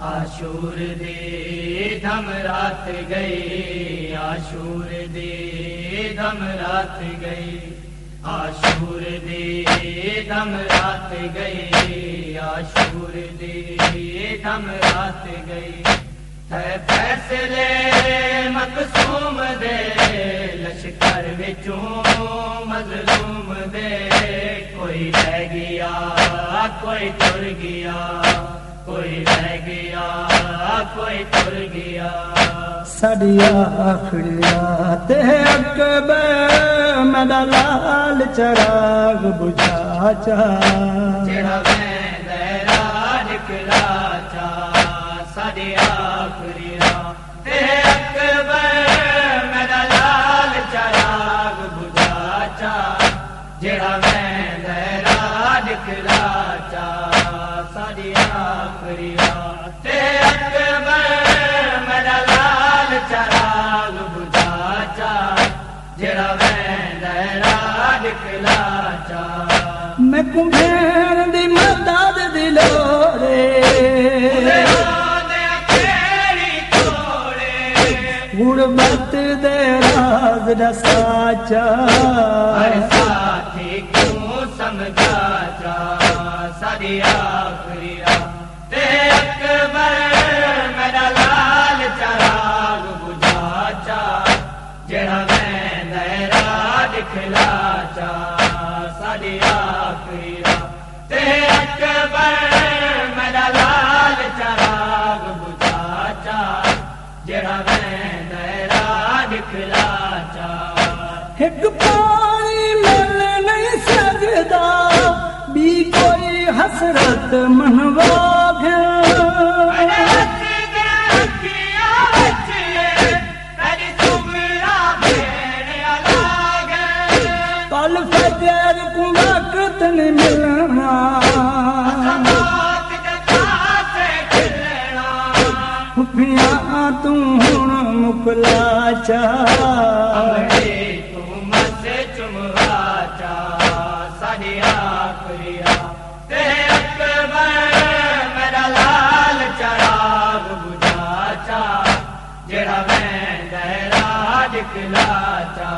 آشور دے دم رات گئی، آشور دے دم رات گئی، آشور دے دم رات گئی، آشور دے دم رات گئی۔ فیصلے مقصوم دے، لشکر وچوں مظلوم دے۔ کوئی رہ گیا، کوئی تر گیا۔ کوئی رہ گیا کوئی تر گیا۔ سڑیا آخریا تے اکبر میرا لال چراغ بجھا چا۔ جڑا میں نکلا چا ساڈی راز دا ساچا ساتھی کیوں سمجھا جا ساری آخری اکبر میرا لال چراغ بجھا چا جڑا میں نیرا دکھلا چا ساری آخری اکبر ایک پانی مل نہیں سکتا بھی کوئی حسرت منوا ہے ملنا۔ توں مکلا چاہ۔ کل فجر کو وقت نہیں جڑا میں دہراج کلا چا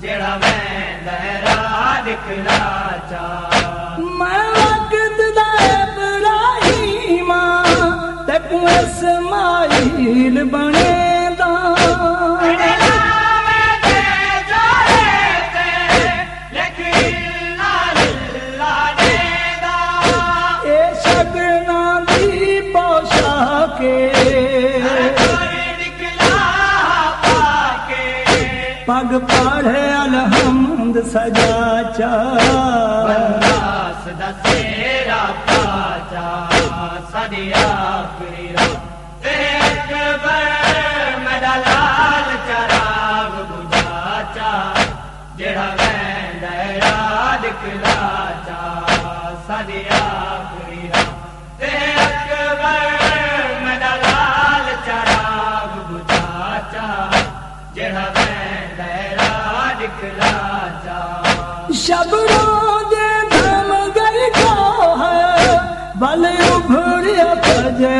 جڑا میں دہرا دکھلا چا پگ پڑھے الحمد سجا چا۔ ساری آخری اکبر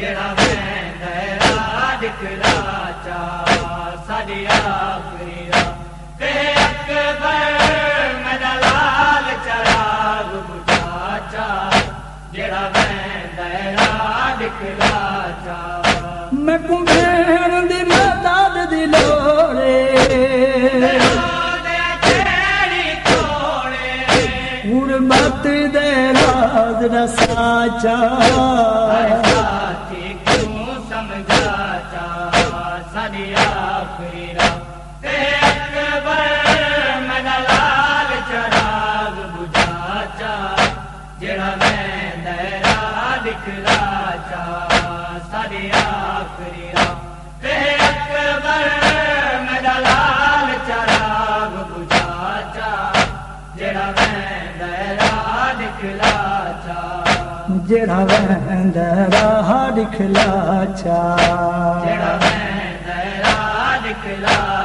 جڑا میں دہرا دکھلا چا ساری آخری تے اکبر میرا لال چراغ بجا چا جڑا میں دہرا دکھلا چا میں کمبھین دی مدد دی لوڑے۔ غربت دے راز دا ساچا جڑا میں دہرا دکھلا چا ساری میں